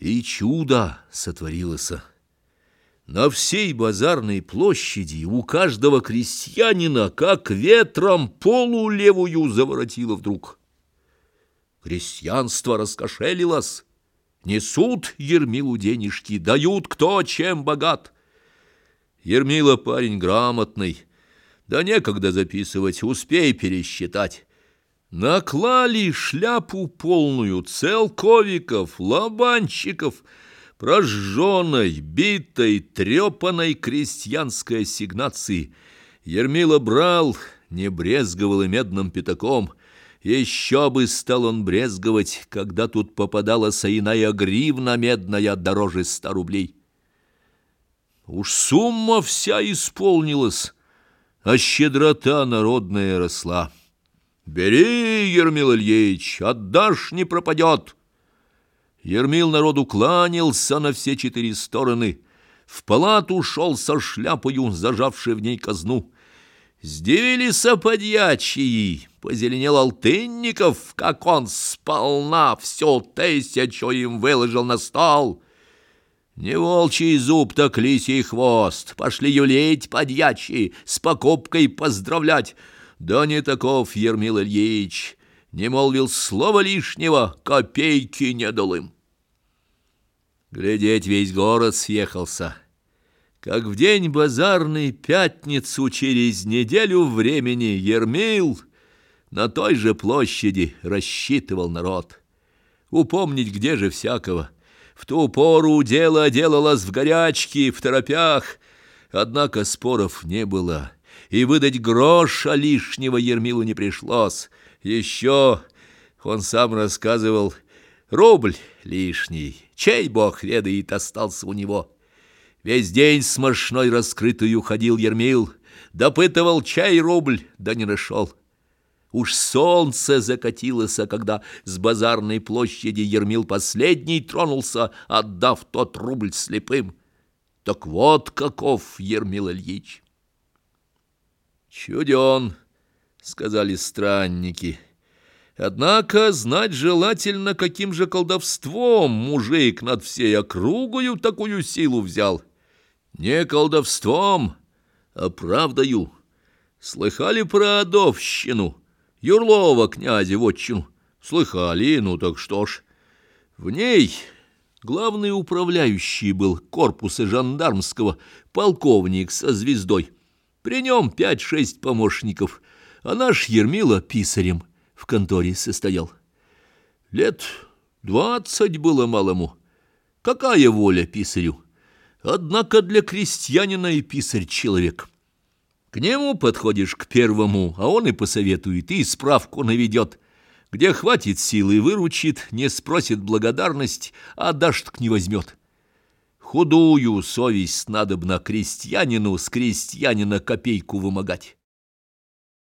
И чудо сотворилось. На всей базарной площади у каждого крестьянина, как ветром, полу левую заворотило вдруг. Крестьянство раскошелилось, несут Ермилу денежки, дают кто чем богат. Ермила парень грамотный, да некогда записывать, успей пересчитать. Наклали шляпу полную целковиков, лобанщиков, прожженной, битой, трепанной крестьянской ассигнации. Ермила брал, не брезговал и медным пятаком. Еще бы стал он брезговать, когда тут попадалась иная гривна медная дороже ста рублей. Уж сумма вся исполнилась, а щедрота народная росла. «Бери, Ермил Ильич, отдашь, не пропадет!» Ермил народу кланялся на все четыре стороны. В палату шел со шляпою, зажавшей в ней казну. Сдивились подьячии, позеленел алтынников, как он сполна все тысячу им выложил на стол. Не волчий зуб, так лисий хвост, пошли юлить подьячие, с покупкой поздравлять — да не таков Ермил Ильич, не молвил слова лишнего, копейки не дал им. Глядеть весь город съехался. Как в день базарный пятницу через неделю времени Ермил на той же площади рассчитывал народ. Упомнить, где же всякого. В ту пору дело делалось в горячке, в торопях, однако споров не было и выдать гроша лишнего Ермилу не пришлось. Еще, он сам рассказывал, рубль лишний, чей бог ведает, остался у него. Весь день с мощной раскрытую ходил Ермил, допытывал, чай рубль, да не нашел. Уж солнце закатилось, а когда с базарной площади Ермил последний тронулся, отдав тот рубль слепым. Так вот каков Ермил Ильич. «Чуден», — сказали странники. Однако знать желательно, каким же колдовством мужик над всей округою такую силу взял. Не колдовством, а правдою. Слыхали про Адовщину, Юрлова князя вотчину? Слыхали, ну так что ж. В ней главный управляющий был корпуса жандармского, полковник со звездой. При нем пять-шесть помощников, а наш Ермила писарем в конторе состоял. Лет двадцать было малому. Какая воля писарю? Однако для крестьянина и писарь человек. К нему подходишь к первому, а он и посоветует, и справку наведет. Где хватит силы, выручит, не спросит благодарность, а дашь так не возьмет. Худую совесть надо б на крестьянину с крестьянина копейку вымогать.